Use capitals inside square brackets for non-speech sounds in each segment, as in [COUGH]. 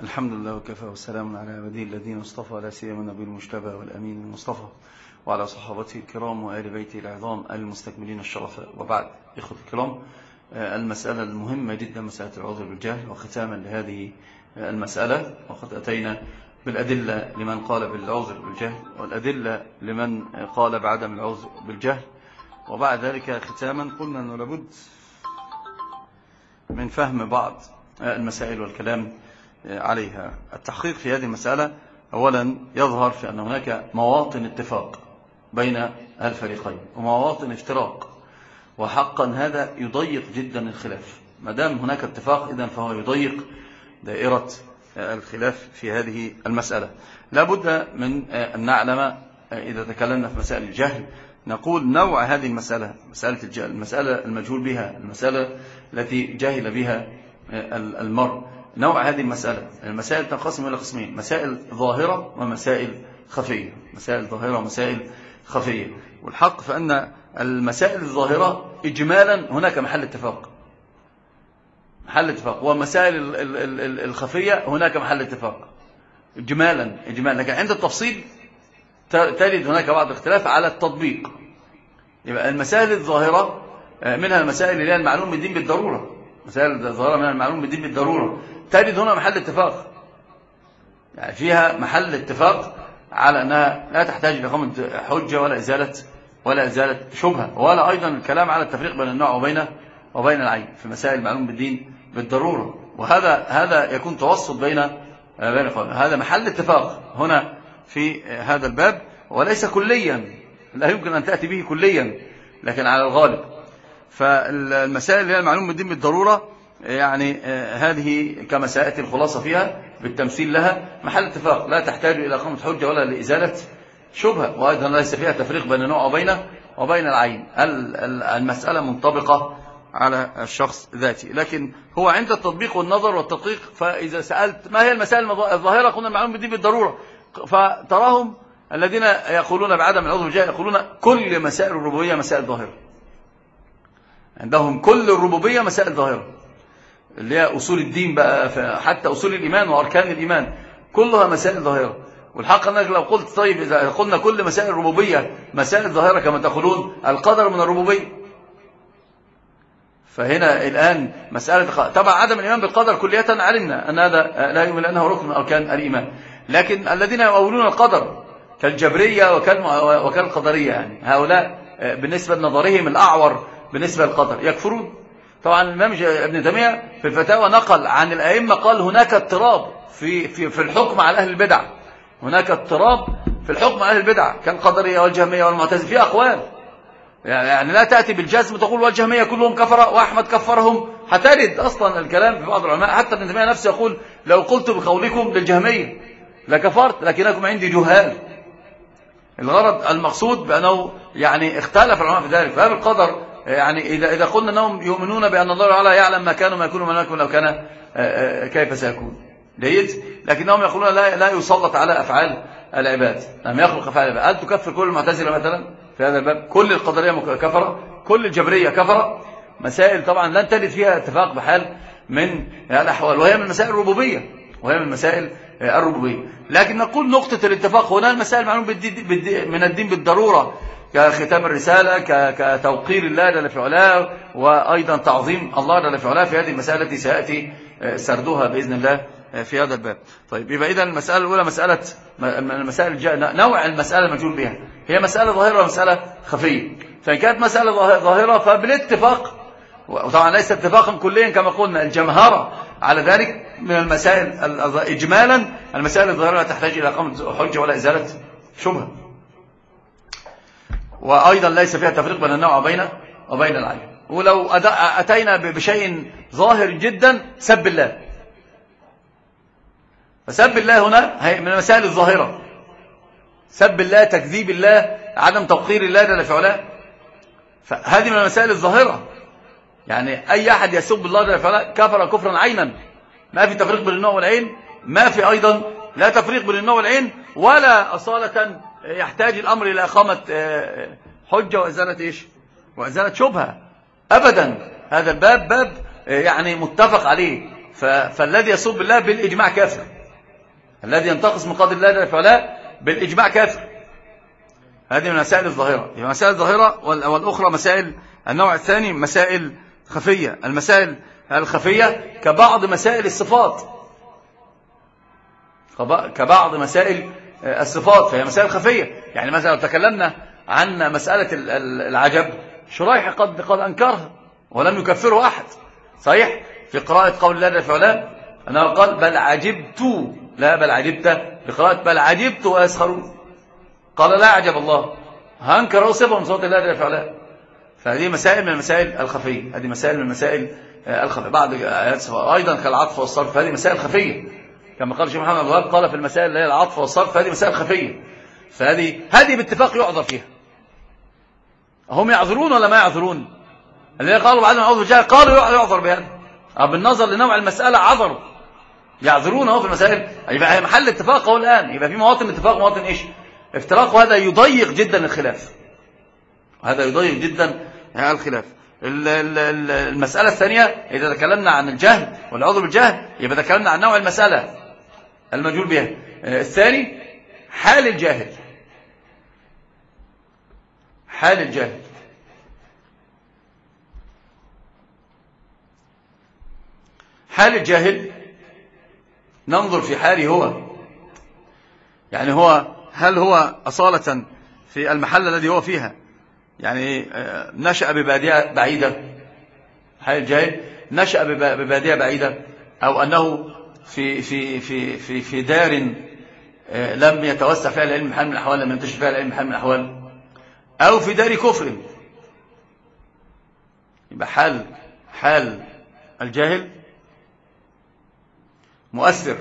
الحمد لله وكفى والسلام على عبده الذين اصطفى لا سيما النبي المجتبى والأمين المصطفى وعلى صحابته الكرام وآل بيته العظام المستكملين الشرفاء وبعد إخوة الكرام المسألة المهمة جدا مسألة العذر بالجهل وختاما لهذه المسألة. وقد أتينا بالأدلة لمن قال بالعذر بالجهل والأدلة لمن قال بعدم العذر بالجهل. وبعد ذلك ختاما قلنا أنه لابد من فهم بعض المسائل والكلام عليها. التحقيق في هذه المسألة أولا يظهر في أن هناك مواطن اتفاق بين الفريقين ومواطن افتراق وحقا هذا يضيق جدا الخلاف. ما دام هناك اتفاق إذن فهو يضيق دائرة الخلاف في هذه المسألة. لابد من أن نعلم إذا تكلمنا في مسائل الجهل نقول نوع هذه المسألة مسألة الجهل المسألة المجهول بها المسألة التي جهل بها المرء. نوع هذه المسألة المسائل تنقسم إلى قسمين مسائل ظاهرة ومسائل خفية. مسائل ظاهرة ومسائل خفية. والحق فأن المسائل الظاهرة إجمالا هناك محل اتفاق. محل اتفاق. ومسائل الخفية هناك محل اتفاق. إجمالا إجمالا. لكن عند التفصيل تجد هناك بعض الاختلاف على التطبيق. يبقى المسائل الظاهرة آه، منها المسائل اللي هي المعلوم بالدين بالضرورة. مسائل الظاهرة منها المعلوم بالدين بالضرورة. تجد هنا محل اتفاق. يعني فيها محل اتفاق على أنها لا تحتاج لإقامة حجة ولا إزالة ولا إزالة شبهة. ولا أيضا الكلام على التفريق بين النوع وبين وبين العين في مسائل معلوم بالدين بالضرورة. وهذا هذا يكون توسط بين بين هذا محل اتفاق هنا في هذا الباب. وليس كليا. لا يمكن أن تأتي به كليا. لكن على الغالب. فالمسائل اللي هي المعلوم بالدين بالضرورة. يعني آه، هذه كما سيأتي الخلاصة فيها بالتمثيل لها محل اتفاق. لا تحتاج إلى قامة حجة ولا لإزالة شبهة وأيضا ليس فيها تفريق بين نوع وبين وبين العين. المسألة منطبقة على الشخص ذاتي. لكن هو عند التطبيق والنظر والتدقيق فإذا سألت ما هي المسائل الظاهرة قلنا المعلومة دي بالضرورة. فتراهم الذين يقولون بعدم العضو بالجاه يقولون كل مسائل الربوبية مسائل ظاهرة. عندهم كل الربوبية مسائل ظاهرة. اللي هي أصول الدين بقى حتى أصول الإيمان وأركان الإيمان. كلها مسائل ظاهرة. والحق أنك لو قلت طيب إذا قلنا كل مسائل الربوبية مسائل ظاهرة كما تقولون القدر من الربوبية. فهنا الآن مسألة طبعا عدم الإيمان بالقدر كلية علمنا أن هذا لا يؤمن أنه ركن من أركان الإيمان. لكن الذين يؤولون القدر كالجبرية وكالقدرية يعني هؤلاء بالنسبة لنظرهم الأعور بالنسبة للقدر. يكفرون؟ طبعا الإمام ابن تيمية في الفتاوى نقل عن الأئمة قال هناك اضطراب في, في, في الحكم على أهل البدع. هناك اضطراب في الحكم على أهل البدع. كان قدرية والجهمية والمعتزلة. في أقوال. يعني،, يعني لا تأتي بالجزم تقول والجهمية كلهم كفر وأحمد كفرهم. هترد أصلا الكلام في بعض العلماء. حتى ابن تيمية نفسه يقول لو قلت بقولكم للجهمية لكفرت لكنكم عندي جهال. الغرض المقصود بأنه يعني اختلف العلماء في ذلك. فهذا القدر يعني إذا إذا قلنا أنهم يؤمنون بأن الله تعالى يعلم ما كانوا ما يكونوا منكم لو كان آه، آه، كيف سيكون. جيد؟ لكنهم يقولون لا لا يسلط على أفعال العباد. لم يخلق أفعال العباد. هل تكفر كل المعتزلة مثلا في هذا الباب؟ كل القدرية كفرة؟ كل الجبرية كفرة؟ مسائل طبعا لن تجد فيها اتفاق بحال من الأحوال. وهي من مسائل الربوبية. وهي من مسائل آه، الربوبية. لكن نقول نقطة الاتفاق هنا المسائل معلوم من الدين بالضرورة. كختام الرسالة كتوقير الله جل في علاه وأيضا تعظيم الله جل في علاه في هذه المسألة التي سيأتي آه، سردها بإذن الله آه، في هذا الباب. طيب يبقى إذا المسألة الأولى مسألة المسائل نوع المسألة المجهول بها. هي مسألة ظاهرة ومسألة خفية. فإن كانت مسألة ظاهرة فبالاتفاق وطبعا ليس اتفاقا كليا كما قلنا الجمهرة على ذلك من المسائل إجمالا المسائل الظاهرة لا تحتاج إلى قامة حجة ولا إزالة شبهة. وأيضا ليس فيها تفريق بين النوع وبين وبين العين. ولو أتينا بشيء ظاهر جدا سب الله. فسب الله هنا من المسائل الظاهرة. سب الله تكذيب الله عدم توقير الله جل في فهذه من المسائل الظاهرة. يعني أي أحد يسب الله جل في كفر كفرا عينا. ما في تفريق بين النوع والعين. ما في أيضا لا تفريق بين النوع والعين ولا أصالة يحتاج الأمر إلى إقامة آه، حجة وإزالة إيش؟ وإزالة شبهة. أبدا. هذا الباب باب آه، يعني متفق عليه. فالذي يصب الله بالإجماع كافر. الذي ينتقص من قدر الله فلا بالإجماع كافر. هذه من مسائل الظاهرة. مسائل الظاهرة والأخرى مسائل النوع الثاني مسائل خفية. المسائل الخفية كبعض مسائل الصفات. كبعض مسائل الصفات فهي مسائل خفية. يعني مثلا لو تكلمنا عن مسألة العجب شريح قد قد أنكرها ولم يكفره أحد. صحيح؟ في قراءة قول الله للفعلان أنه قال بل عجبت. لا بل عجبت. بقراءة بل عجبت وأسخرون قال لا عجب الله. هنكره صفه من صوت الله للفعلان فهذه مسائل من المسائل الخفية. هذه مسائل من المسائل آه، الخفية. بعض أيضا كالعطف والصرف هذه مسائل خفية. كما قال الشيخ محمد الوهاب قال في المسائل اللي هي العطف والصرف فهذه مسائل خفية. فهذه هذه باتفاق يعذر فيها. هم يعذرون ولا ما يعذرون؟ الذين قالوا بعد ما اعوذ قالوا يعذر بهذا. بالنظر لنوع المسألة عذروا يعذرون اهو في المسائل. يبقى هي محل اتفاق أهو الآن. يبقى في مواطن اتفاق مواطن إيش؟ افتراق هذا يضيق جدا الخلاف. هذا يضيق جدا الخلاف. المسألة الثانية إذا تكلمنا عن الجهل والعذر بالجهل يبقى تكلمنا عن نوع المسألة. المجهول بها. آه، الثاني حال الجاهل. حال الجاهل. حال الجاهل ننظر في حاله هو. يعني هو هل هو أصالة في المحل الذي هو فيها؟ يعني آه، نشأ ببادية بعيدة. حال الجاهل نشأ ببادية بعيدة. أو أنه في في في في في دار آه، لم يتوسع فيها العلم بحال من الأحوال لم ينتشر فيها العلم بحال من الأحوال أو في دار كفر. يبقى حال حال الجاهل مؤثر.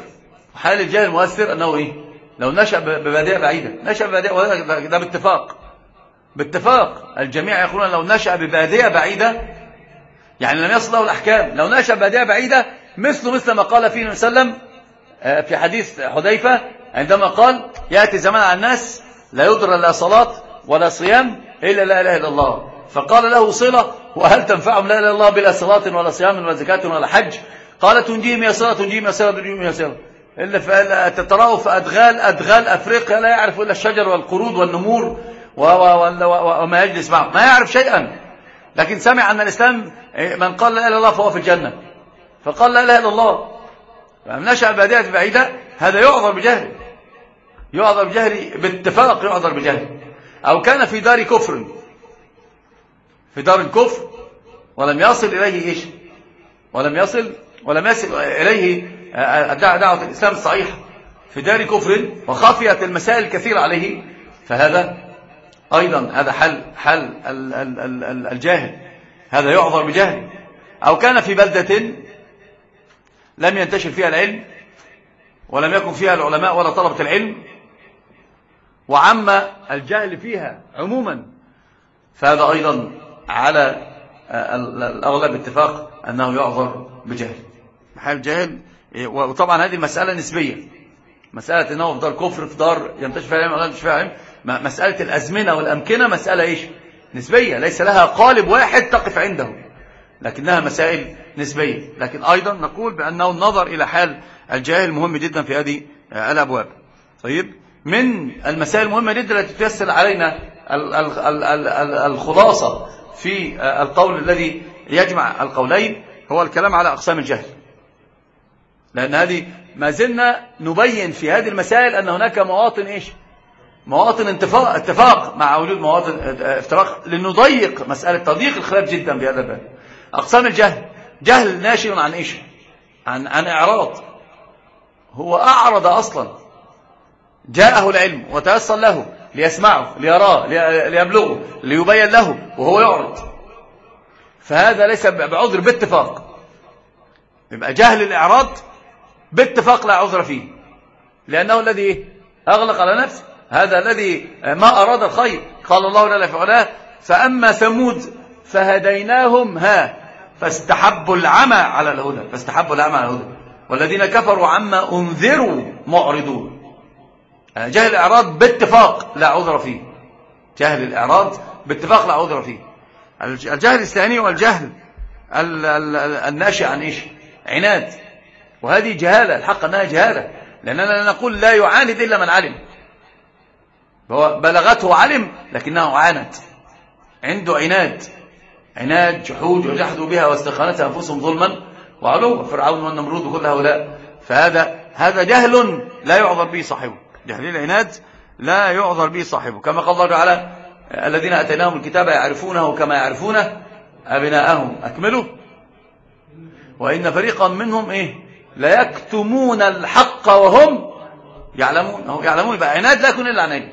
حال الجاهل مؤثر أنه إيه؟ لو نشأ ببادئة بعيدة. نشأ ببادئة ده باتفاق. باتفاق. الجميع يقولون لو نشأ ببادئة بعيدة يعني لم يصل له الأحكام. لو نشأ ببادئة بعيدة مثل مثل ما قال فيه وسلم آه، في حديث حذيفة عندما قال يأتي زمان على الناس لا يدر لا صلاة ولا صيام إلا لا إله إلا الله. فقال له صلة وهل تنفعهم لا إله إلا الله بلا صلاة ولا صيام ولا زكاة ولا حج؟ قال تنجيهم يا صلاة تنجيهم يا صلاة تنجيهم يا صلاة. إلا تتراه في أدغال أدغال أفريقيا لا يعرف إلا الشجر والقرود والنمور وما يجلس معه. ما يعرف شيئا. لكن سمع أن الإسلام إيه، من قال لا إله إلا الله فهو في الجنة. فقال لا إله إلا الله. فمن نشأ بادية بعيدة هذا يعذر بجهله. يعذر بجهله باتفاق يعذر بجهله. أو كان في دار كفر. في دار الكفر. ولم يصل إليه إيش؟ ولم يصل ولم يصل إليه آه، آه، دعوة الإسلام الصحيحة. في دار كفر وخفيت المسائل الكثيرة عليه. فهذا أيضا هذا حل حل الجاهل. هذا يعذر بجهله. أو كان في بلدة لم ينتشر فيها العلم ولم يكن فيها العلماء ولا طلبة العلم وعم الجهل فيها عموما. فهذا أيضا على آه، الأغلب اتفاق أنه يعذر بجهل. محل جهل وطبعا هذه مسألة نسبية. مسألة أنه في دار كفر في دار ينتشر فيها العلم ولا ينتشر فيها العلم. مسألة الأزمنة والأمكنة مسألة إيش؟ نسبية ليس لها قالب واحد تقف عنده. لكنها مسائل نسبية. لكن أيضا نقول بأنه النظر إلى حال الجاهل مهم جدا في هذه الأبواب. طيب من المسائل المهمة جدا التي تيسر علينا الخلاصة في القول الذي يجمع القولين هو الكلام على أقسام الجهل. لأن هذه ما زلنا نبين في هذه المسائل أن هناك مواطن إيش؟ مواطن اتفاق, اتفاق مع وجود مواطن افتراق لنضيق مسألة تضييق الخلاف جدا بهذا الباب. أقسام الجهل. جهل ناشئ عن إيش؟ عن, عن إعراض. هو أعرض أصلا. جاءه العلم وتيسر له ليسمعه ليراه ليبلغه ليبين له وهو يعرض. فهذا ليس بعذر باتفاق. يبقى جهل الإعراض باتفاق لا عذر فيه. لأنه الذي أغلق على نفسه هذا الذي ما أراد الخير. قال الله لا فعلاه فأما ثمود فهديناهم ها فاستحبوا العمى على الهدى فاستحبوا العمى على الهدى. والذين كفروا عما أنذروا معرضون. آه، جهل الإعراض باتفاق لا عذر فيه. جهل الإعراض باتفاق لا عذر فيه. الجهل الثاني والجهل الناشئ عن إيش؟ عناد. وهذه جهالة الحق أنها جهالة. لأننا لا نقول لا يعاند إلا من علم. بلغته علم لكنه عاند. عنده عناد. عناد جحود وجحدوا بها واستخانتها أنفسهم ظلما وعلوا فرعون والنمرود وكل هؤلاء. فهذا هذا جهل لا يعذر به صاحبه. جهل العناد لا يعذر به صاحبه. كما قال الله تعالى الذين أتيناهم الكتاب يعرفونه كما يعرفون أبناءهم. أكملوا وإن فريقا منهم إيه؟ لا يكتمون الحق وهم يعلمون. يعلمون. بقى عناد لا يكون إلا عناد.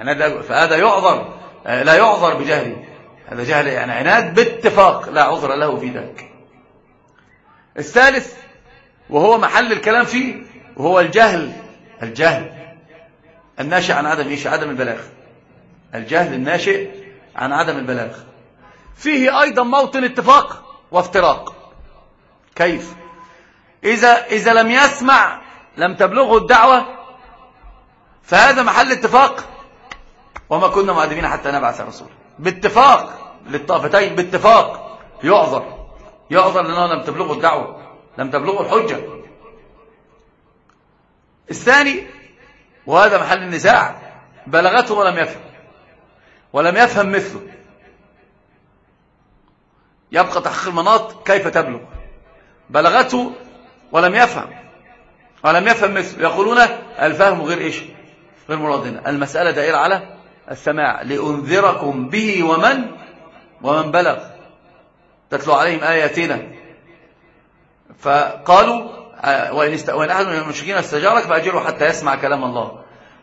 عناد فهذا يعذر. لا يعذر بجهله. هذا جهل يعني عناد باتفاق لا عذر له في ذلك. الثالث وهو محل الكلام فيه وهو الجهل الجهل الناشئ عن عدم إيش؟ عدم البلاغ. الجهل الناشئ عن عدم البلاغ. فيه أيضا موطن اتفاق وافتراق. كيف؟ إذا إذا لم يسمع لم تبلغه الدعوة فهذا محل اتفاق. وما كنا معدمين حتى نبعث رسولا. باتفاق للطائفتين باتفاق. يعذر. يعذر لأنه لم تبلغه الدعوة لم تبلغه الحجة. الثاني وهذا محل النزاع. بلغته ولم يفهم. ولم يفهم مثله. يبقى تحقيق المناط كيف تبلغ؟ بلغته ولم يفهم. ولم يفهم مثله. يقولون الفهم غير إيش؟ غير مرادنا. المسألة دائرة على السماع لأنذركم به ومن؟ ومن بلغ. تتلو عليهم آياتنا. فقالوا وإن, وإن أحد من المشركين استجارك فأجروا حتى يسمع كلام الله.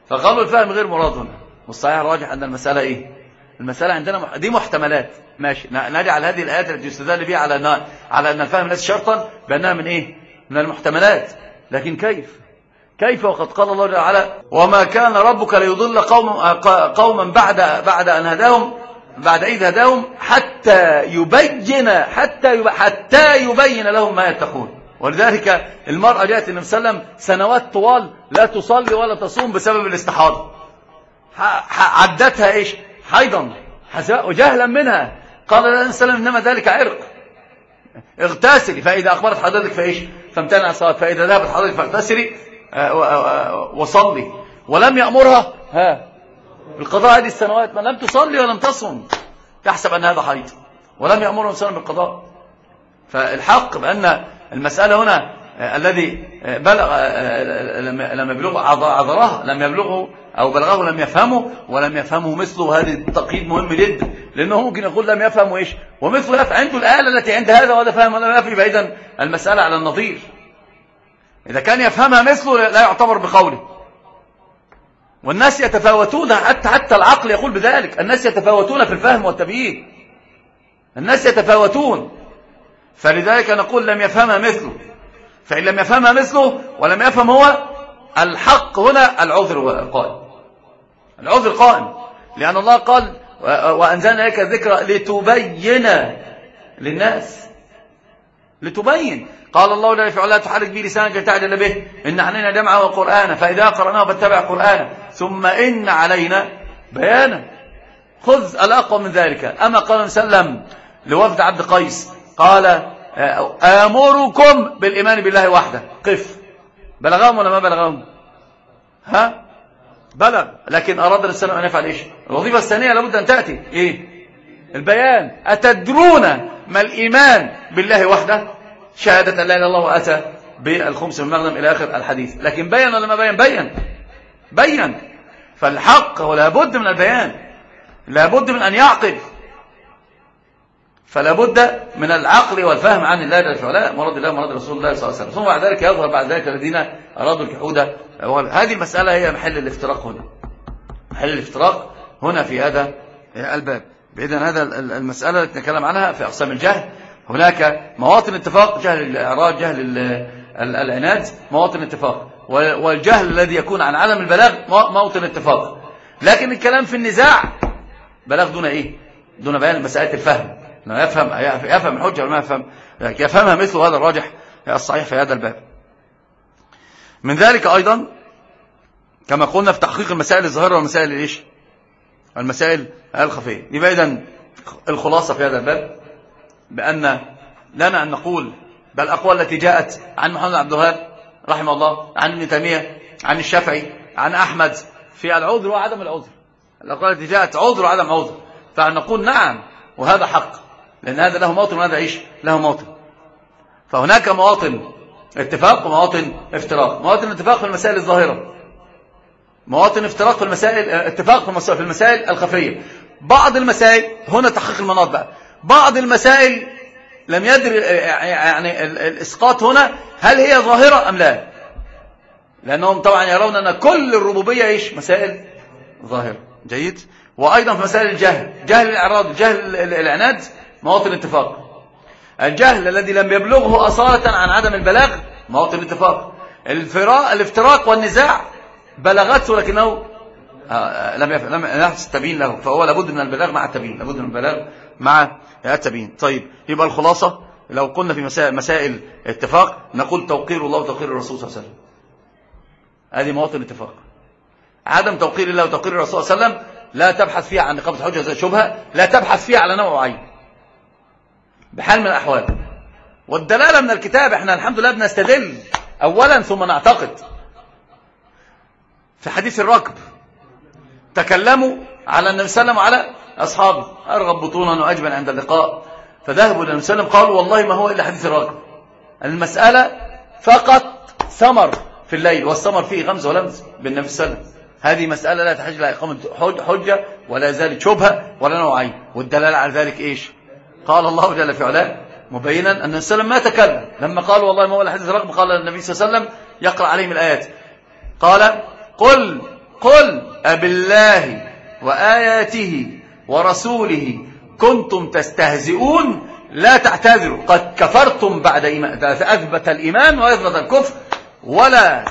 فقالوا الفهم غير مرادنا والصحيح الراجح أن المسألة إيه؟ المسألة عندنا دي محتملات. ماشي. نجعل هذه الآيات التي يستدل بها على أن على أن الفهم ليس شرطا بأنها من إيه؟ من المحتملات. لكن كيف؟ كيف وقد قال الله تعالى وما كان ربك ليضل قوما قوما بعد بعد أن هداهم بعد إذ هداهم حتى يبين حتى حتى يبين لهم ما يتقون. ولذلك المرأة جاءت النبي صلى الله عليه وسلم سنوات طوال لا تصلي ولا تصوم بسبب الاستحاضة. عدتها إيش؟ حيضا. وجهلا منها. قال النبي صلى الله عليه وسلم إنما ذلك عرق. اغتسلي. فإذا أخبرت حضرتك فإيش؟ فامتنع الصلاة. فإذا ذهبت حضرتك فاغتسلي. آه، آه، آه، وصلي. ولم يأمرها. ها. بالقضاء هذه السنوات ما لم تصلي ولم تصم. تحسب أن هذا حيض. ولم يأمرها سنة بالقضاء. فالحق بأن المسألة هنا الذي بلغ لم يبلغ عذره لم يبلغه أو بلغه لم يفهمه ولم يفهمه مثله. هذا التقييد مهم جدا. لأنه ممكن يقول لم يفهم إيش؟ ومثله عنده الآلة التي عند هذا وهذا فهم. ولا يفهمه إذا المسألة على النظير. إذا كان يفهمها مثله لا يعتبر بقوله. والناس يتفاوتون حتى حتى العقل يقول بذلك. الناس يتفاوتون في الفهم والتبيين. الناس يتفاوتون. فلذلك نقول لم يفهمها مثله. فإن لم يفهمها مثله ولم يفهم هو الحق هنا العذر قائم العذر قائم. لأن الله قال وأنزلنا لك الذكرى لتبين للناس. لتبين. قال الله لا يفعل لا تحرك به لسانك لتعجل به. إن علينا جمعه وقرآن فإذا قرأناه فاتبع قرآن ثم إن علينا بيانا خذ الأقوى من ذلك. أما قال وسلم لوفد عبد قيس قال آه، آمركم بالإيمان بالله وحده. قف. بلغهم ولا ما بلغهم؟ ها؟ بلغ. لكن أراد السلام أن يفعل إيش؟ الوظيفة الثانية لابد أن تأتي. إيه؟ البيان. أتدرون ما الإيمان بالله وحده؟ شهادة لا إله الله وأتى بالخمس المغنم إلى آخر الحديث. لكن بيّن ولا ما بيّن؟ بيّن. بيّن. فالحق هو لابد من البيان. لابد من أن يعقل. فلا بد من العقل والفهم عن الله جل وعلا. مراد الله مراد رسول الله صلى الله عليه وسلم. ثم بعد ذلك يظهر بعد ذلك الذين أرادوا الجحود هذه المسألة هي محل الافتراق هنا. محل الافتراق هنا في هذا الباب. بإذن هذا المسألة التي نتكلم عنها في أقسام الجهل هناك مواطن اتفاق جهل الإعراض جهل العناد مواطن اتفاق. والجهل الذي يكون عن عدم البلاغ موطن اتفاق. لكن الكلام في النزاع بلاغ دون إيه؟ دون بيان مسألة الفهم. لا يفهم يفهم الحجة ولا يفهم؟ يفهمها مثل هذا الراجح الصحيح في هذا الباب. من ذلك أيضا كما قلنا في تحقيق المسائل الظاهرة والمسائل الإيش؟ المسائل الخفية. يبقى إذن الخلاصة في هذا الباب؟ بأن لنا أن نقول بل الأقوال التي جاءت عن محمد عبد الوهاب رحمه الله عن ابن تيمية عن الشافعي عن أحمد في العذر وعدم العذر. الأقوال التي جاءت عذر وعدم عذر. فنقول نعم وهذا حق لأن هذا له موطن وهذا عيش له موطن. فهناك مواطن اتفاق ومواطن افتراق. مواطن الاتفاق في المسائل الظاهرة. مواطن افتراق في المسائل اتفاق في المسائل الخفية. بعض المسائل هنا تحقيق المناط بقى بعض المسائل لم يدر يعني الإسقاط هنا هل هي ظاهرة أم لا؟ لأنهم طبعا يرون أن كل الربوبية إيش؟ مسائل ظاهرة. جيد؟ وأيضا في مسائل الجهل. جهل الإعراض جهل العناد مواطن اتفاق. الجهل الذي لم يبلغه أصالة عن عدم البلاغ مواطن اتفاق. الافتراق والنزاع بلغته لكنه آه، آه، لم لم يحدث له. فهو لابد من البلاغ مع التبيين لابد من البلاغ مع التبيين. طيب يبقى الخلاصة لو قلنا في مسائل, مسائل اتفاق نقول توقير الله وتوقير الرسول صلى الله عليه وسلم. هذه مواطن اتفاق. عدم توقير الله وتوقير الرسول صلى الله عليه وسلم لا تبحث فيها عن نقابة حجة شبهة لا تبحث فيها على نوع عين. بحال من الأحوال. والدلالة من الكتاب إحنا الحمد لله بنستدل. أولا ثم نعتقد. في حديث الركب. تكلموا على النبي صلى الله عليه وسلم على أصحابه. أرغب بطونا وأجمل عند اللقاء. فذهبوا النبي صلى الله عليه وسلم قالوا والله ما هو إلا حديث الركب. المسألة فقط ثمر في الليل والثمر فيه غمز ولمز بالنبي صلى الله عليه وسلم. هذه مسألة لا تحتاج لها إقامة حجة ولا زالت شبهة ولا نوعين والدلالة على ذلك إيش؟ قال الله جل في علاه مبينا أن النبي صلى الله عليه وسلم ما تكلم. لما قال والله ما هو إلا حديث الركب قال النبي صلى الله عليه وسلم يقرأ عليهم الآيات. قال قل قل أب الله وآياته ورسوله كنتم تستهزئون لا تعتذروا قد كفرتم بعد إيمان أثبت الإيمان وأثبت الكفر. ولا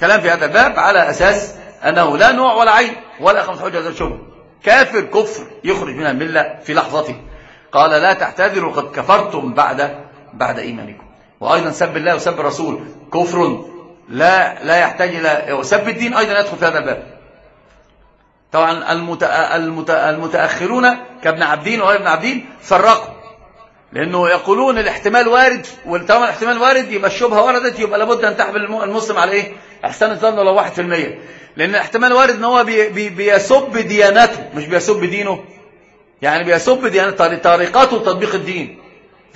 كلام في هذا الباب على أساس أنه لا نوع ولا عين ولا خمس حجة ولا شبه. كافر كفر يخرج من الملة في لحظته. قال لا تعتذروا قد كفرتم بعد بعد إيمانكم. وأيضا سب الله وسب الرسول كفر لا لا يحتاج إلى سب الدين أيضا يدخل في هذا الباب. طبعا المتأخرون كابن عابدين ابن عابدين فرقوا. لأنه يقولون الاحتمال وارد والتمام الاحتمال وارد يبقى الشبهة وردت يبقى لابد أن تحمل المسلم على إيه؟ إحسان الظن لو 1% لأن الاحتمال وارد إن هو بي بي بيسب ديانته مش بيسب دينه. يعني بيسب ديانة طريقته تطبيق الدين.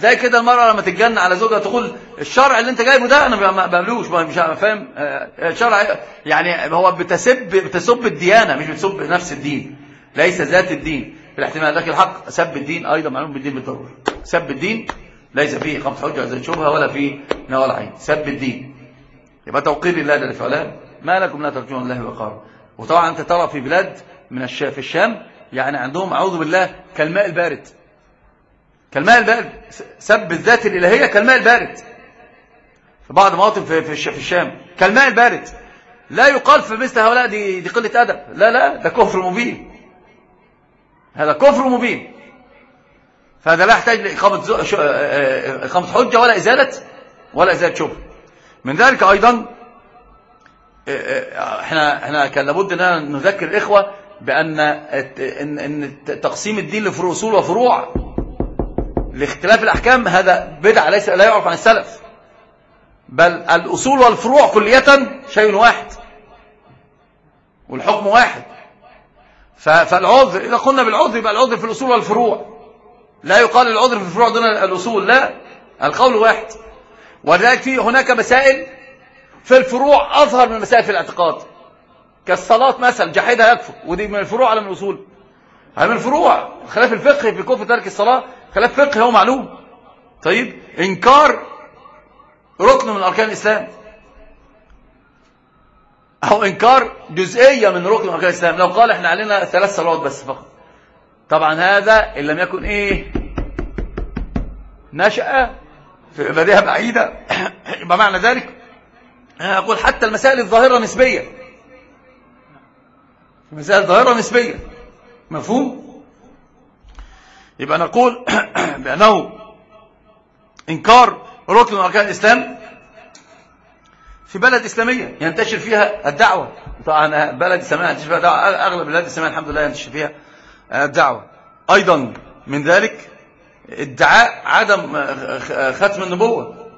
زي كده المرأة لما تتجنى على زوجها تقول الشرع اللي أنت جايبه ده أنا ما بقبلوش مش فاهم؟ آه، آه، الشرع يعني هو بتسب بتسب الديانة مش بتسب نفس الدين. ليس ذات الدين. في الاحتمال لكن الحق سب الدين أيضا معلوم بالدين بالضرورة. سب الدين ليس فيه خمس حجة زي تشوفها ولا فيه نوال عين. سب الدين. يبقى توقير الله جل في علاه ما لكم لا ترجون الله وقار وطبعا أنت ترى في بلاد من في الشام يعني عندهم أعوذ بالله كالماء البارد. كالماء البارد. سب الذات الإلهية كالماء البارد. في بعض مواطن في الشام كالماء البارد. لا يقال في مثل هؤلاء دي, دي قلة أدب. لا لا ده كفر مبين. هذا كفر مبين. فهذا لا يحتاج لإقامة آه، آه، إقامة حجة ولا إزالة ولا إزالة شبه. من ذلك أيضا آه، إحنا إحنا كان لابد ان نذكر الإخوة بأن إن تقسيم الدين لفروع أصول وفروع. لاختلاف الأحكام هذا بدع ليس لا يعرف عن السلف. بل الأصول والفروع كلية شيء واحد والحكم واحد. فالعذر إذا قلنا بالعذر يبقى العذر في الأصول والفروع. لا يقال العذر في الفروع دون الأصول لا القول واحد. ولذلك في هناك مسائل في الفروع أظهر من مسائل في الاعتقاد. كالصلاة مثلا جحدها يكفر ودي من الفروع على من الأصول. هي من الفروع خلاف الفقه في كفر ترك الصلاة. خلاف فقه هو معلوم. طيب؟ إنكار ركن من أركان الإسلام. أو إنكار جزئية من ركن من أركان الإسلام. لو قال إحنا علينا ثلاث صلوات بس فقط. طبعا هذا إن لم يكن إيه؟ نشأ في عبادية بعيدة. [COUGHS] بمعنى معنى ذلك أقول حتى المسائل الظاهرة نسبية المسائل الظاهرة نسبية مفهوم؟ يبقى نقول [CLEARS THROAT] بأنه إنكار ركن من أركان الإسلام في بلد إسلامية ينتشر فيها الدعوة. طبعا بلد إسلامية ينتشر فيها الدعوة. أغلب بلد الإسلامية الحمد لله ينتشر فيها الدعوة. أيضا من ذلك ادعاء عدم ختم النبوة.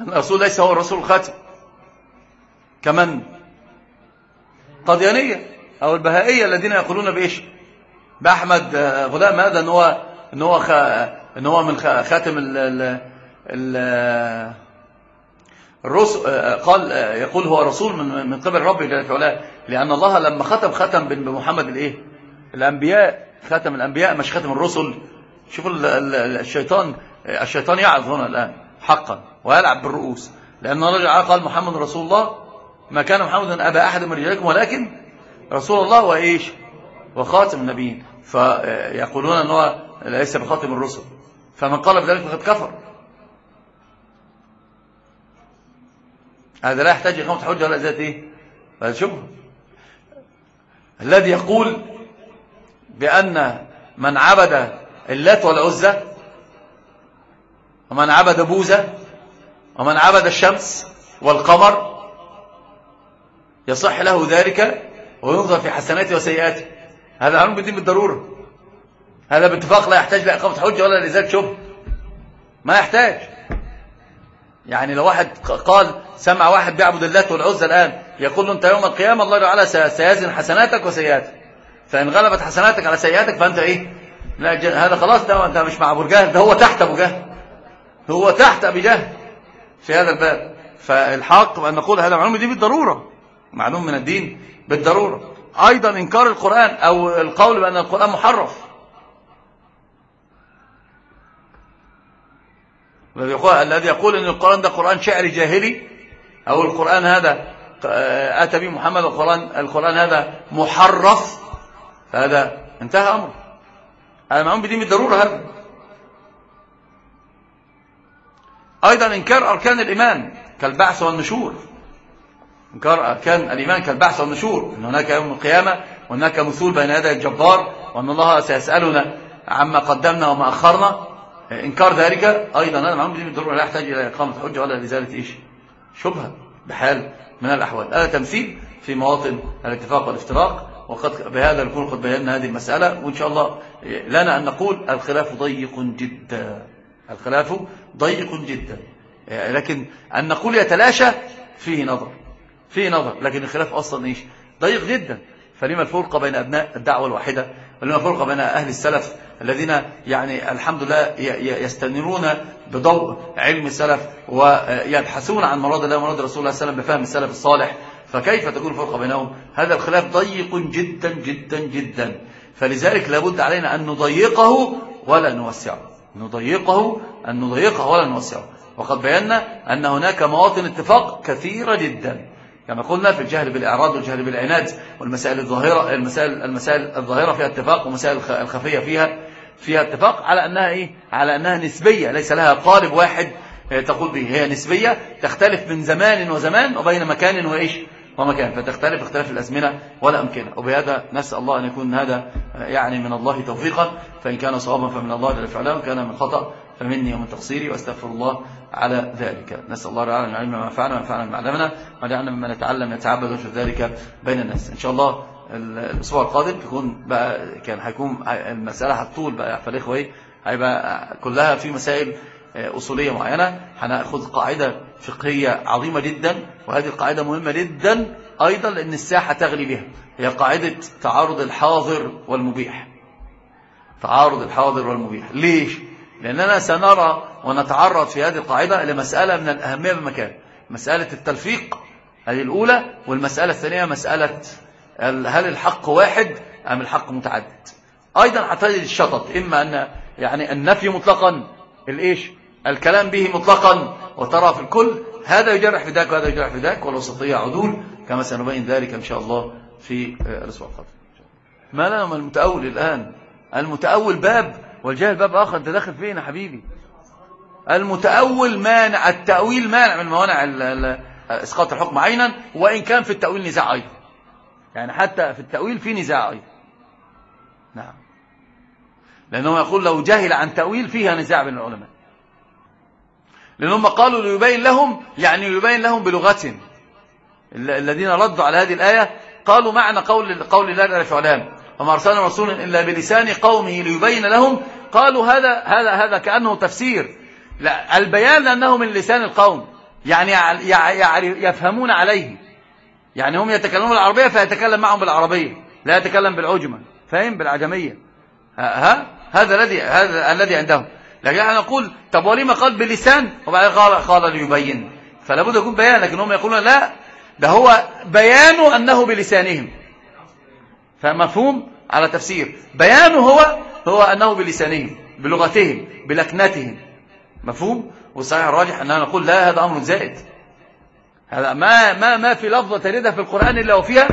أن الرسول ليس هو الرسول الخاتم. كمن؟ قضيانية أو البهائية الذين يقولون بإيش؟ بأحمد آه، غلام هذا ان هو ان هو خ... ان هو من خاتم ال ال, ال... آه، الرسل آه، قال يقول هو رسول من من قبل ربه جل وعلا لأن الله لما ختم ختم بمحمد الإيه؟ الأنبياء ختم الأنبياء مش ختم الرسل. شوفوا الشيطان الشيطان يعظ هنا الآن حقا ويلعب بالرؤوس لأن الله قال محمد رسول الله ما كان محمد أبا أحد من رجالكم ولكن رسول الله وإيش؟ وخاتم النبيين. فيقولون أنه ليس بخاتم الرسل. فمن قال بذلك فقد كفر. هذا لا يحتاج إقامة حجة ولا ذات إيه؟ فهذا شبه الذي يقول بأن من عبد اللات والعزة ومن عبد بوزة ومن عبد الشمس والقمر يصح له ذلك وينظر في حسناته وسيئاته. هذا قانون بالدين بالضرورة. هذا باتفاق لا يحتاج لاقامه حجة ولا لإزالة شب ما يحتاج. يعني لو واحد قال سمع واحد بيعبد الله والعزى الآن يقول له أنت يوم القيامة الله تعالى سيزن حسناتك وسيئاتك. فإن غلبت حسناتك على سيئاتك فأنت إيه؟ لا هذا خلاص ده أنت مش مع أبو الجهل ده هو تحت أبو جهل. هو تحت أبي جهل في هذا الباب. فالحق أن نقول هذا معلوم دي بالضرورة. معلوم من الدين بالضرورة. أيضا إنكار القرآن أو القول بأن القرآن محرف. الذي يقول أن القرآن ده قرآن شعري جاهلي أو القرآن هذا آه، أتى به محمد القرآن, القرآن هذا محرف فهذا انتهى أمره. أنا معهم بدين بالضرورة هذا أيضا إنكار أركان الإيمان كالبعث والنشور. كان الإيمان كالبحث والنشور. أن هناك يوم القيامة وهناك مثول بين يدي الجبار وأن الله سيسألنا عما قدمنا وما أخرنا. إنكار ذلك أيضا. أنا معهم بدين بالضرورة لا يحتاج إلى إقامة حجة ولا لزالة إيش؟ شبهة بحال من الأحوال. هذا تمثيل في مواطن الاتفاق والافتراق وقد بهذا نكون قد بينا هذه المسألة وإن شاء الله لنا أن نقول الخلاف ضيق جدا. الخلاف ضيق جدا. لكن أن نقول يتلاشى فيه نظر. في نظر لكن الخلاف أصلا إيش؟ ضيق جدا. فلما الفرقة بين أبناء الدعوة الواحدة ولما الفرقة بين أهل السلف الذين يعني الحمد لله يستنيرون بضوء علم السلف ويبحثون عن مراد الله ومراد رسول الله صلى الله عليه وسلم بفهم السلف الصالح فكيف تكون الفرقة بينهم؟ هذا الخلاف ضيق جدا جدا جدا. فلذلك لابد علينا أن نضيقه ولا نوسعه. نضيقه أن نضيقه ولا نوسعه. وقد بينا أن هناك مواطن اتفاق كثيرة جدا. كما قلنا في الجهل بالإعراض والجهل بالعناد والمسائل الظاهرة المسائل المسائل الظاهرة فيها اتفاق ومسائل الخفية فيها فيها اتفاق على أنها إيه؟ على أنها نسبية ليس لها قالب واحد تقول به هي نسبية تختلف من زمان وزمان وبين مكان وإيش؟ ومكان. فتختلف اختلاف الأزمنة ولا أمكنة. وبهذا نسأل الله أن يكون هذا يعني من الله توفيقا. فإن كان صوابا فمن الله جل فعلا كان من خطأ فمني ومن تقصيري وأستغفر الله على ذلك. نسأل الله رعلا أن يعلمنا ما فعلنا ما فعلنا ما علمنا وجعلنا مما نتعلم نتعبد ونشر ذلك بين الناس. إن شاء الله الأسبوع القادم تكون بقى كان هيكون المسألة هتطول بقى فالإخوة وهي هيبقى كلها في مسائل أصولية معينة. هنأخذ قاعدة فقهية عظيمة جدا وهذه القاعدة مهمة جدا أيضا لأن الساحة تغلي بها. هي قاعدة تعارض الحاضر والمبيح. تعارض الحاضر والمبيح. ليش؟ لأننا سنرى ونتعرض في هذه القاعدة لمسألة من الأهمية بمكان مسألة التلفيق هذه الأولى والمسألة الثانية مسألة هل الحق واحد أم الحق متعدد. أيضا هتجد الشطط إما أن يعني النفي مطلقا الإيش؟ الكلام به مطلقا وترى في الكل. هذا يجرح في ذاك وهذا يجرح في ذاك والوسطية عدول كما سنبين ذلك إن شاء الله في الأسبوع القادم. ما لا المتأول الآن؟ المتأول باب والجهل باب آخر أنت داخل فين يا حبيبي؟ المتأول مانع التأويل مانع من موانع إسقاط الحكم عينا وإن كان في التأويل نزاع أيضا. يعني حتى في التأويل في نزاع أيضا. نعم. لأنه يقول لو جهل عن تأويل فيها نزاع بين العلماء. لأنهم قالوا ليبين لهم يعني يبين لهم بلغة. الذين ردوا على هذه الآية قالوا معنى قول قول الله جل علام وما أرسلنا رسولا إلا بلسان قومه ليبين لهم قالوا هذا هذا هذا كأنه تفسير. لا البيان لأنه من لسان القوم. يعني يفهمون عليه. يعني هم يتكلمون العربيه فيتكلم معهم بالعربية لا يتكلم بالعجمة. فاهم؟ بالعجمية. ها, ها؟ هذا الذي هذا الذي عندهم. لكن إحنا نقول طب ولما قال بلسان؟ وبعدين قال قال ليبين. فلا بد يكون بيان لكن هم يقولون لا. ده هو بيان أنه بلسانهم. فمفهوم على تفسير. بيانه هو هو أنه بلسانهم بلغتهم بلكنتهم. مفهوم؟ والصحيح الراجح أننا نقول لا هذا أمر زائد. هذا ما ما ما في لفظة تريدها في القرآن إلا وفيها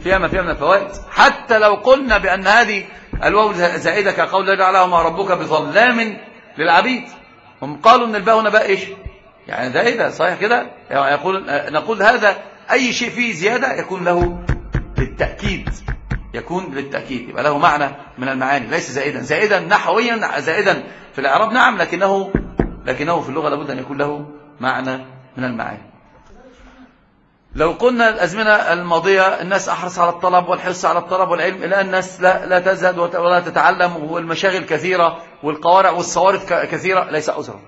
فيها ما فيها من الفوائد. حتى لو قلنا بأن هذه الواو زائدة كقول الله ما ربك بظلام للعبيد. هم قالوا إن الباء هنا باء إيش؟ يعني زائدة صحيح كده؟ يقول نقول هذا أي شيء فيه زيادة يكون له للتأكيد. يكون بالتأكيد. يبقى له معنى من المعاني. ليس زائدا. زائدا نحويا زائدا في الإعراب. نعم لكنه لكنه في اللغة لابد أن يكون له معنى من المعاني. لو قلنا الأزمنة الماضية الناس أحرص على الطلب والحرص على الطلب والعلم لا الناس لا, لا تزهد ولا تتعلم والمشاغل كثيرة والقوارع والصوارف كثيرة. ليس عذرا.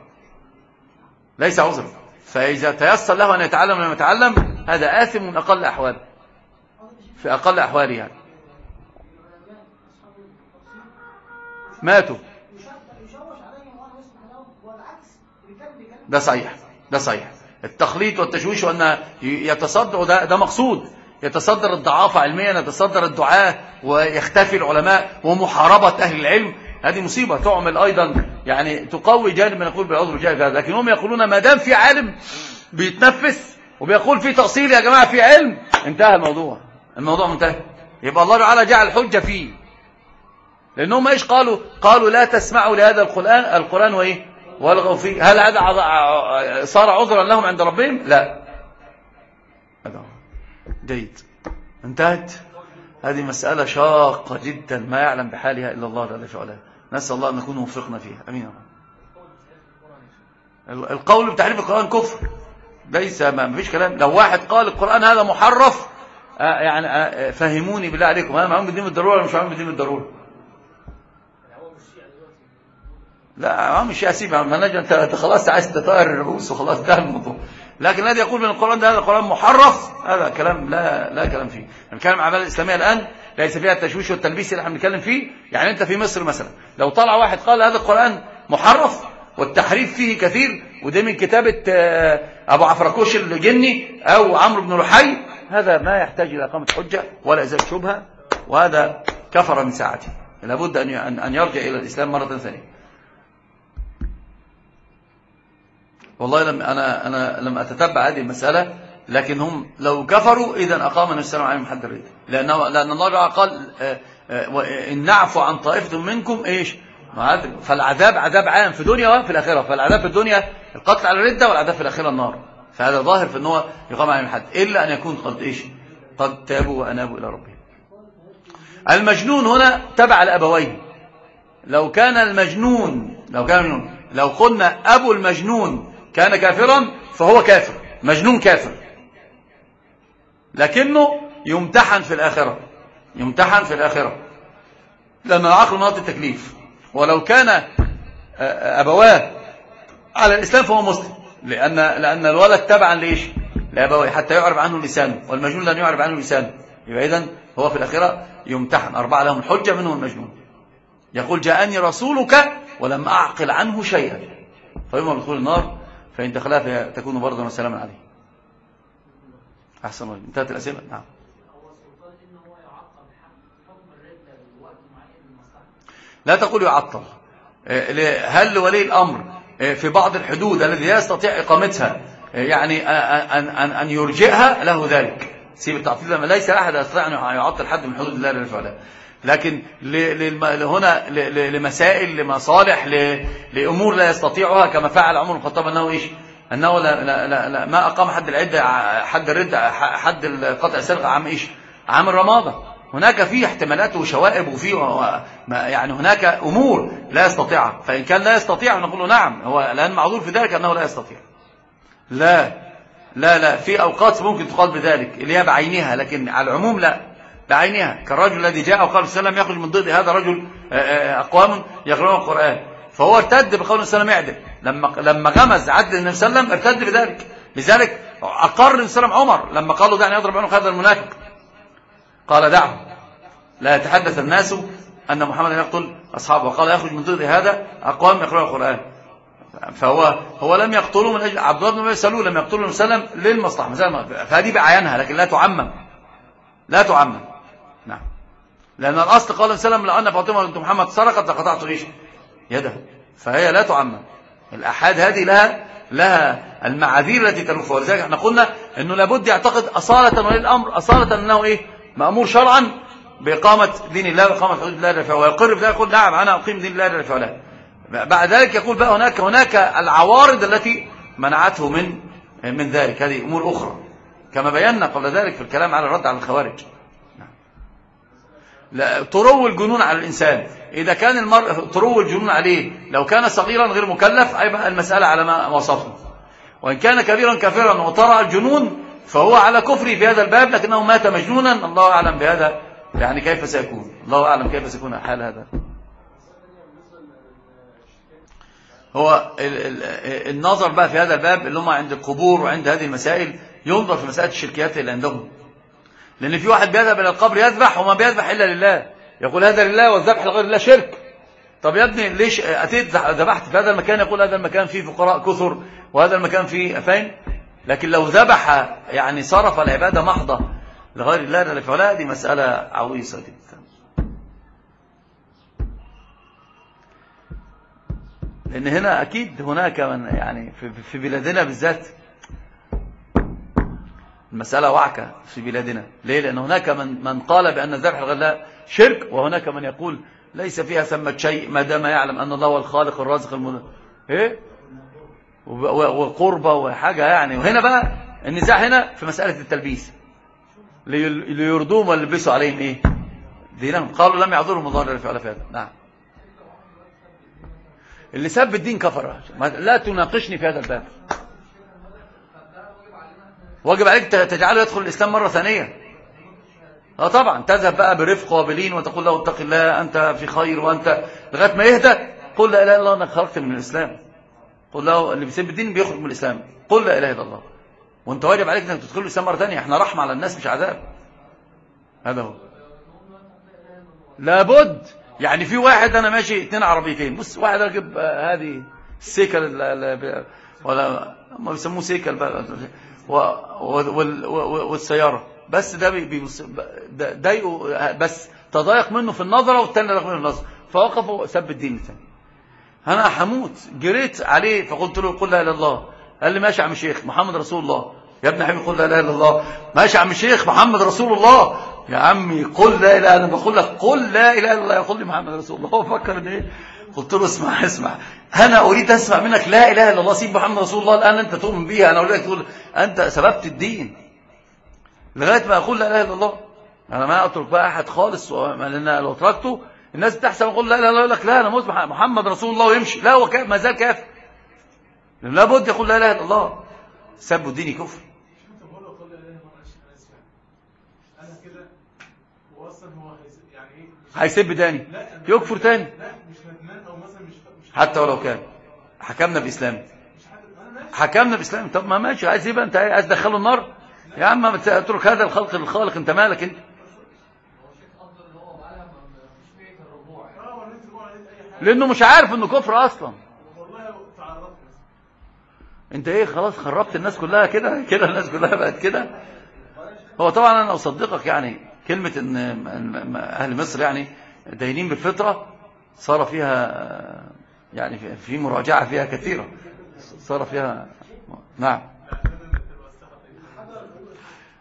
ليس عذرا. فإذا تيسر له أن يتعلم لما يتعلم هذا آثم من أقل أحوال في أقل أحوال يعني ماتوا. ده صحيح ده صحيح. التخليط والتشويش وأن يتصدر ده, ده مقصود. يتصدر الضعاف علميا يتصدر الدعاة ويختفي العلماء ومحاربة أهل العلم. هذه مصيبة تعمل أيضا يعني تقوي جانب من يقول بالعذر جانب هذا لكن هم يقولون ما دام في عالم بيتنفس وبيقول في تأصيل يا جماعة في علم انتهى الموضوع. الموضوع منتهى يبقى الله تعالى جعل حجة فيه. لأنهم إيش قالوا؟ قالوا لا تسمعوا لهذا القرآن. القرآن وإيه والغوا فيه هل هذا صار عذرا لهم عند ربهم؟ لا. جيد. انتهت؟ هذه مسألة شاقة جدا. ما يعلم بحالها إلا الله الذي فعلها نسأل الله أن نكون وفقنا فيها. أمين القول بتحريف القرآن كفر. ليس ما فيش كلام. لو واحد قال القرآن هذا محرف آه، يعني آه، فهموني بالله عليكم. أنا معهم بالدين بالضرورة ولا مش معهم بالدين بالضرورة لا مش هسيب منهج أنت خلاص عايز تطير الرؤوس وخلاص ده الموضوع. لكن الذي يقول من القرآن ده هذا القرآن محرف هذا كلام لا لا كلام فيه. نتكلم عن الإسلامية الآن ليس فيها التشويش والتلبيس اللي إحنا بنتكلم فيه. يعني أنت في مصر مثلا لو طلع واحد قال هذا القرآن محرف والتحريف فيه كثير وده من كتابة آه، أبو عفركوش الجني أو عمرو بن لحي هذا ما يحتاج إلى إقامة حجة ولا إزالة شبهة وهذا كفر من ساعته. لابد أن أن يرجع إلى الإسلام مرة ثانية. والله لم أنا, أنا لم أتتبع هذه المسألة لكن هم لو كفروا إذا أقام النبي صلى الله عليه وسلم حد الردة لأن, لأن الله قال آه، آه، إن نعفو عن طائفة منكم إيش؟ فالعذاب عذاب عام في دنيا وفي الآخرة. فالعذاب في الدنيا القتل على الردة والعذاب في الآخرة النار. فهذا ظاهر في أنه يقام عليهم حد. إلا أن يكون قد إيش؟ قد تابوا وأنابوا إلى ربهم. المجنون هنا تبع الأبوين. لو كان المجنون لو كان لو قلنا أبو المجنون كان كافرا فهو كافر مجنون كافر. لكنه يمتحن في الآخرة يمتحن في الآخرة. لأن العقل مناط التكليف ولو كان آه، آه، أبواه على الإسلام فهو مسلم. لأن, لأن الولد تبعا لإيش لأبواه حتى يعرف عنه لسانه. والمجنون لن يعرف عنه لسانه. إذا هو في الآخرة يمتحن. أربعة لهم الحجة منهم المجنون. يقول جاءني رسولك ولم أعقل عنه شيئا. فيما بدخول النار فإن دخلها تكون بردا وسلاما عليه أحسن انتهت الأسئلة؟ نعم. لا تقول يعطل. آه، هل ولي الأمر آه، في بعض الحدود الذي يستطيع إقامتها آه، يعني أن, أن, أن يرجئها له ذلك. سيب التعطيل لما ليس أحد يستطيع أن يعطل حد من حدود الله للفعلاء. لكن هنا لمسائل لمصالح لأمور لا يستطيعها كما فعل عمر الخطاب أنه إيش؟ أنه لا لا لا لا ما أقام حد العدة حد الردة حد قطع السرقة عام إيش؟ عام الرمادة هناك في احتمالات وشوائب وفي يعني هناك أمور لا يستطيعها. فإن كان لا يستطيع نقول له نعم هو الآن معذور في ذلك أنه لا يستطيع. لا. لا لا. في أوقات ممكن تقال بذلك اللي هي بعينها لكن على العموم لا. بعينها كالرجل الذي جاء وقال السلام يخرج من ضد هذا الرجل آه، آه، آه، أقوام يقرؤون القرآن. فهو ارتد بقول السلام يعدل. لما لما غمز عدل النبي صلى الله عليه وسلم ارتد بذلك. لذلك أقر النبي صلى الله عليه وسلم عمر لما قال له دعني أضرب عنه هذا المنافق. قال دعه. لا يتحدث الناس أن محمد يقتل أصحابه. وقال يخرج من ضد هذا أقوام يقرؤون القرآن. فهو هو لم يقتله من أجل عبد الله بن أبي سلول لم يقتله النبي صلى الله عليه وسلم للمصلحة. فهذه بعينها لكن لا تعمم. لا تعمم. لأن الأصل قال السلام لأن فاطمة بنت محمد سرقت لقطعت ريشه يده. فهي لا تعمم الأحاد هذه لها لها المعاذير التي تنفع ولذلك إحنا قلنا أنه لابد يعتقد أصالة ولي الأمر أصالة أنه إيه؟ مأمور شرعا بإقامة دين الله وإقامة حدود الله الرفع ويقر بذلك يقول نعم أنا أقيم دين الله الرفع له بعد ذلك يقول بقى هناك هناك العوارض التي منعته من من ذلك. هذه أمور أخرى. كما بينا قبل ذلك في الكلام على الرد على الخوارج. تروي الجنون على الإنسان. إذا كان المرء تروي الجنون عليه. لو كان صغيرا غير مكلف أيبقى المسألة على ما وصفنا. وإن كان كبيرا كافرا وطرأ الجنون فهو على كفره في هذا الباب لكنه مات مجنونا. الله أعلم بهذا. يعني كيف سيكون؟ الله أعلم كيف سيكون حال هذا. هو النظر بقى في هذا الباب اللي هم عند القبور وعند هذه المسائل ينظر في مسألة الشركيات اللي عندهم. لأن في واحد بيذهب إلى القبر يذبح وما بيذبح إلا لله. يقول هذا لله والذبح لغير الله شرك. طب يا ابني ليش أتيت ذبحت في هذا المكان؟ يقول هذا المكان فيه فقراء كثر وهذا المكان فيه فاهم لكن لو ذبح يعني صرف العبادة محضة لغير الله لا وعلا دي مسألة عويصة جدا. لأن هنا أكيد هناك من يعني في بلادنا بالذات المسألة وعكة في بلادنا. ليه؟ لأن هناك من, من قال بأن ذبح الغلاء شرك وهناك من يقول ليس فيها ثمة شيء ما دام يعلم أن الله هو الخالق الرازق المدن إيه؟ وقربة وحاجة يعني. وهنا بقى النزاع هنا في مسألة التلبيس. ليردوهم ويلبسوا عليهم إيه؟ دينهم. قالوا لم يعذرهم الله للفعل في هذا نعم. اللي سب الدين كفر. لا تناقشني في هذا الباب. واجب عليك تجعله يدخل الإسلام مرة ثانية. آه طبعا. تذهب بقى برفق وبلين وتقول له اتق الله أنت في خير وأنت لغاية ما يهدى قل لا إله إلا الله أنك خرجت من الإسلام. قل له اللي بيسيب الدين بيخرج من الإسلام. قل لا إله إلا الله. وأنت واجب عليك إنك تدخل الإسلام مرة ثانية. إحنا رحمة على الناس مش عذاب. هذا هو. لابد. يعني في واحد أنا ماشي اتنين عربيتين. بص واحد راكب آه، هذه السيكل ولا ما بيسموه سيكل بقى. والسيارة. بس ده ضايقه بس تضايق منه في النظرة والتاني ضايق منه في النظرة. فوقفه سب الدين الثاني أنا هموت. جريت عليه فقلت له قل لا إله إلا الله. قال لي ماشي يا عم الشيخ محمد رسول الله. يا ابن حبيبي قل لا إله إلا الله. ماشي يا عم الشيخ محمد رسول الله. يا عمي قل لا إله أنا بقول لك قل لا إله إلا الله. يقول لي محمد رسول الله. هو [LAUGHS] فكر إن إيه قلت له اسمع اسمع. أنا أريد أسمع منك. لا إله إلا الله. سيد محمد رسول الله. الآن أنت تؤمن بيها أنا أريدك تقول أنت سببت الدين. لغاية ما أقول لا إله إلا الله. أنا ما أترك بقى أحد خالص. لأن لو تركته الناس بتحسب يقول لا إله إلا الله. يقول لك لا أنا موت محمد رسول الله ويمشي. لا هو ما زال كافر. لابد يقول لا إله إلا الله. سبوا الدين كفر. أنا كده وأصلا هو هيسب تاني يكفر تاني حتى ولو كان. حكمنا بإسلام. حكمنا بإسلام. طب ما ماشي. عايز يبقى أنت. عايز تدخله النار. يا عم اترك هذا الخلق للخالق. أنت مالك أنت؟ لأنه مش عارف إنه كفر أصلا. أنت إيه؟ خلاص خربت الناس كلها كده. كده الناس كلها بقت كده. هو طبعا أنا أصدقك يعني. كلمة أن أهل مصر يعني دينين بالفطرة صار فيها يعني في مراجعة فيها كثيرة. صار فيها نعم.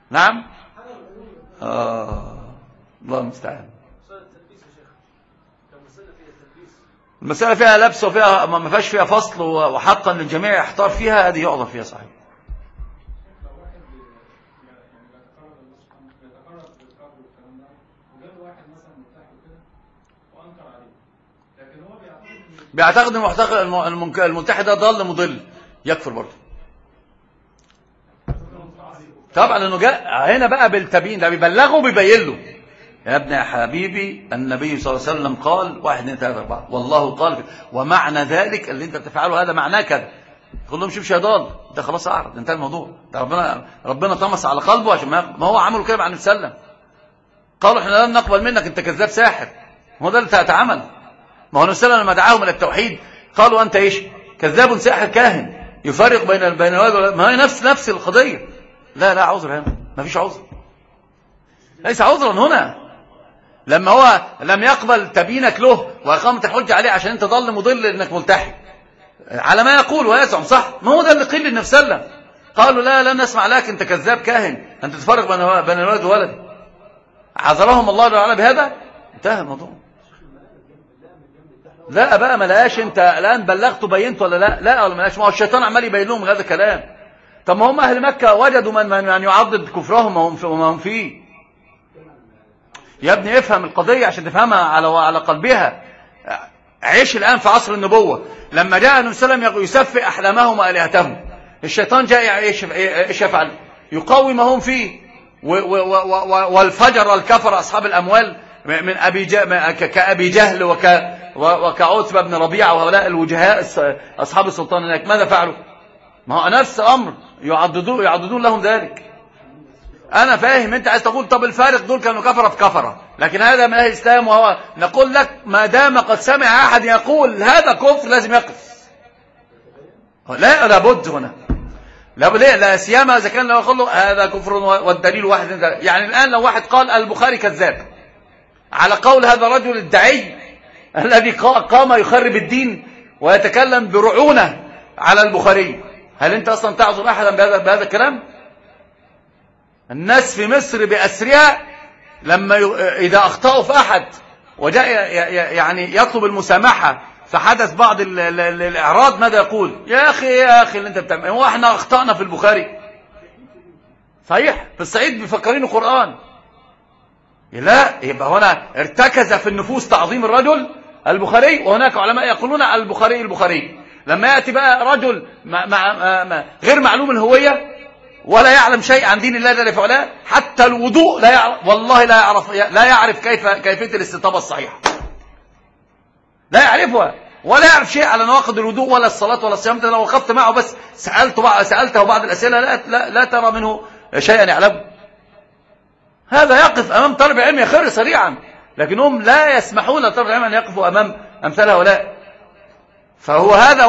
نعم؟ آه الله المستعان. المسألة فيها لبس وفيها ما فيهاش فيها فصل وحقا للجميع يحتار فيها هذه يعذر فيها صحيح. بيعتقد إن المتحد ده ضال مضل. يكفر برضه. طبعا لأنه جاء هنا بقى بالتبيين ده بيبلغه وبيبين له. يا ابن يا حبيبي النبي صلى الله عليه وسلم قال واحد اثنين ثلاثة أربعة. والله قال ومعنى ذلك اللي أنت بتفعله هذا معناه كذا تقول لهم شوف ضال ده خلاص اعرض انتهى الموضوع. ده ربنا ربنا طمس على قلبه عشان ما هو عمله كده مع النبي صلى الله عليه وسلم. قالوا إحنا لن نقبل منك أنت كذاب ساحر. هو ده اللي اتعمل. ما هو السلام لما دعاهم إلى التوحيد. قالوا أنت إيش؟ كذاب ساحر كاهن. يفرق بين بين الولد ما هي نفس نفس القضية. لا لا عذر هنا. ما فيش عذر. ليس عذرا هنا. لما هو لم يقبل تبينك له واقامه الحجة عليه عشان أنت ضل مضل إنك ملتحي على ما يقول ويزعم صح؟ ما هو ده اللي قيل للنبي صلى الله عليه وسلم. قالوا لا لن نسمع لك أنت كذاب كاهن. أنت تفرق بين الولد وولد عذرهم الله تعالى بهذا؟ انتهى الموضوع. لا بقى ما لقاش أنت؟ الآن بلغت وبينت ولا لا؟ لا ولا ما لقاش ما هو الشيطان عمال يبين لهم هذا الكلام. طب ما هم أهل مكة وجدوا من من, يعني يعضد كفرهم وما هم فيه. يا ابني افهم القضية عشان تفهمها على على قلبها. عيش الآن في عصر النبوة. لما جاء النبي صلى الله عليه وسلم يسفئ أحلامهم وآلهتهم. الشيطان جاء إيش يفعل؟ يقوي ما هم فيه والفجر الكفر أصحاب الأموال من أبي كأبي جهل وك وكعتبة بن ربيعة وهؤلاء الوجهاء أصحاب السلطان هناك. ماذا فعلوا؟ ما هو نفس أمر يعددون, يعددون لهم ذلك. أنا فاهم أنت عايز تقول طب الفارق دول كانوا كفرة في كفرة. لكن هذا من أهل الإسلام وهو نقول لك ما دام قد سمع أحد يقول هذا كفر لازم يقف. لا لابد هنا. لا ليه لا سيما إذا كان لو يقول له هذا كفر والدليل واحد. يعني الآن لو واحد قال البخاري كذاب. على قول هذا الرجل الدعي الذي قام يخرب الدين ويتكلم برعونة على البخاري. هل أنت أصلا تعذر أحدا بهذا, بهذا الكلام؟ الناس في مصر بأسرياء لما ي... إذا أخطأوا في أحد وجاء يعني يطلب المسامحة فحدث بعض ال... ال... الإعراض ماذا يقول؟ يا أخي يا أخي اللي أنت بتعمل. هو إحنا أخطأنا في البخاري. صحيح؟ في الصعيد بفكرين قرآن لا يبقى هنا ارتكز في النفوس تعظيم الرجل البخاري وهناك علماء يقولون البخاري البخاري. لما يأتي بقى رجل مع مع غير معلوم الهوية ولا يعلم شيء عن دين الله الذي فعلا حتى الوضوء لا يعرف والله لا يعرف لا يعرف كيف كيفية الاستطابة الصحيحة. لا يعرفها ولا يعرف شيء على نواقض الوضوء ولا الصلاة ولا الصيام. لو وقفت معه بس سألته بعض سألته بعض الأسئلة لا, لا, لا ترى منه شيئا يعلمه هذا يقف أمام طالب علم خير سريعا. لكنهم لا يسمحون لطلب العلم أن يقفوا أمام أمثال هؤلاء. فهو هذا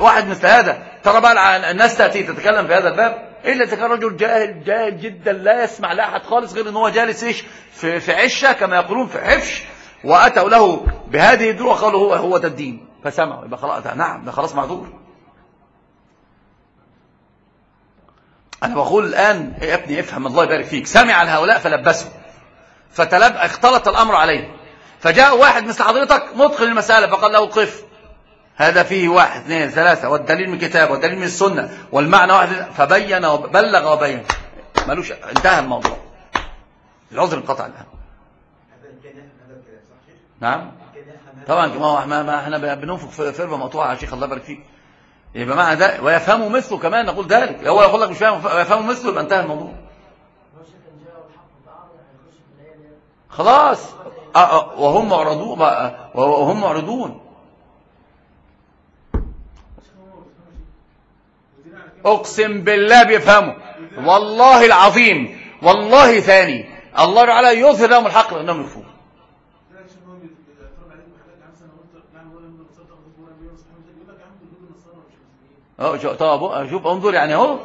واحد مثل هذا. ترى بقى الناس تأتي تتكلم في هذا الباب إلا إذا كان رجل جاهل جاهل جدا لا يسمع لأحد خالص غير أن هو جالس إيش؟ في, في عشة كما يقولون في حفش. وأتوا له بهذه الدروع قالوا هو هو ده الدين. فسمعوا يبقى خلاص نعم ده خلاص معذور. أنا بقول الآن يا ابني افهم الله يبارك فيك. سمع هؤلاء فلبسهم فتلب اختلط الأمر عليه. فجاء واحد مثل حضرتك مدخل المسألة فقال له قف. هذا فيه واحد اثنين ثلاثة والدليل من الكتاب والدليل من السنة والمعنى واحد فبين وبلغ وبين. ملوش انتهى الموضوع. العذر انقطع الآن. نعم؟ طبعا ما ما إحنا بننفق في مقطوعة يا شيخ الله يبارك فيك. يبقى معنى ده ويفهموا مثله كمان نقول ذلك. هو يقول لك مش فاهم ويفهموا مثله يبقى انتهى الموضوع. خلاص. وهم معرضون وهم معرضون. اقسم بالله بيفهموا. والله العظيم والله ثاني. الله تعالى يظهر لهم الحق لأنهم يفهموا أه طب أه، شوف انظر يعني أهو.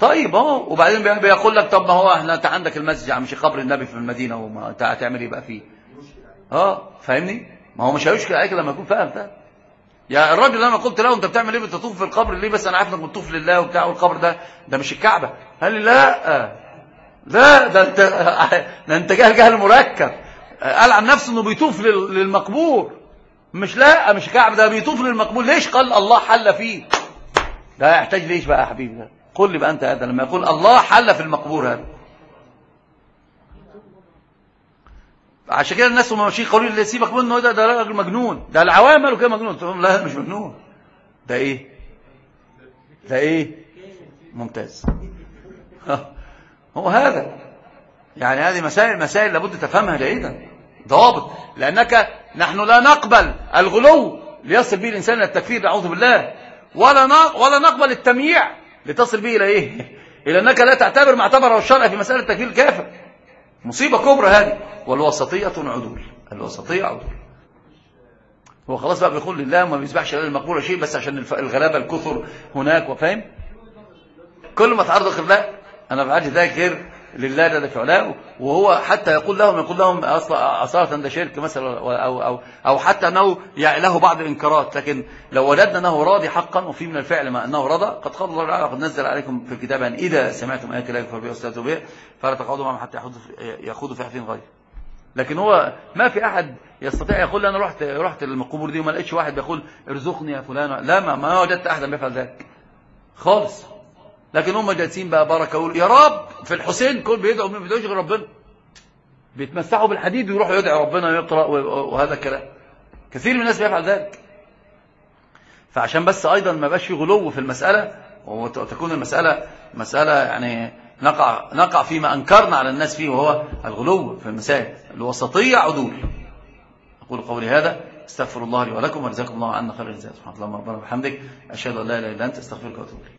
طيب اهو وبعدين بيقول لك طب ما هو إحنا أنت عندك المسجد مش قبر النبي في المدينة وما انت هتعمل إيه بقى فيه؟ آه فاهمني؟ ما هو مش هيشكل عليك لما يكون فاهم ده يا يعني الراجل أنا قلت له أنت بتعمل إيه بتطوف في القبر؟ ليه بس أنا عارف إنك بتطوف لله وبتاع والقبر ده ده مش الكعبة. قال لي لا آه. لا ده انت [LAUGHS] ده أنت جهل جهل مركب قال عن نفسه إنه بيطوف للمقبور. مش لا مش كعب ده بيطوف للمقبول ليش قال الله حل فيه؟ ده يحتاج ليش بقى يا حبيبي ده؟ قل لي بقى أنت هذا لما يقول الله حل في المقبور هذا. عشان كده الناس هم ماشيين قالوا لي سيبك منه ده ده راجل مجنون. ده العوام قالوا كده مجنون. لا مش مجنون. ده إيه؟ ده إيه؟ ممتاز. هو هذا. يعني هذه مسائل مسائل لابد تفهمها جيدا إيه ضوابط لأنك نحن لا نقبل الغلو ليصل به الإنسان إلى التكفير اعوذ بالله. ولا ولا نقبل التمييع. لتصل به إلى إيه؟ إلى أنك لا تعتبر ما اعتبره الشرع في مسألة تكفير الكافر مصيبة كبرى هذه. والوسطية عدول. الوسطية عدول. هو خلاص بقى بيقول لله وما بيسبحش المقبول شيء بس عشان الغلابة الكثر هناك وفاهم؟ كل ما تعرض خير أنا بعد ذلك غير لله جل وعلا وهو حتى يقول لهم يقول لهم أصلا أصلا ده شرك مثلا أو, أو, أو حتى أنه يعني له بعض الإنكارات لكن لو وجدنا أنه راضي حقا وفي من الفعل ما أنه رضى قد قال الله تعالى قد نزل عليكم في الكتاب أن إذا سمعتم آيات الله فربي أستاذ به فلا تقعدوا معهم حتى يخوضوا في حفين غير لكن هو ما في أحد يستطيع يقول أنا رحت رحت للمقبور دي وما لقيتش واحد بيقول ارزقني يا فلان لا ما, ما وجدت أحدا بيفعل ذلك. خالص. لكن هم جالسين بقى بركه يقول يا رب في الحسين كل بيدعوا ما بيدعوش غير ربنا. بيتمسحوا بالحديد ويروحوا يدعي ربنا ويقرأ وهذا كلام كثير من الناس بيفعل ذلك. فعشان بس أيضا ما بقاش غلو في المسألة وتكون المسألة مسألة يعني نقع نقع فيما أنكرنا على الناس فيه وهو الغلو في المسائل. الوسطية عدول. أقول قولي هذا. استغفر الله لي ولكم وجزاكم الله عنا خير الجزاء. سبحان اللهم ربنا وبحمدك أشهد أن لا إله إلا أنت أستغفرك وأتوب إليك.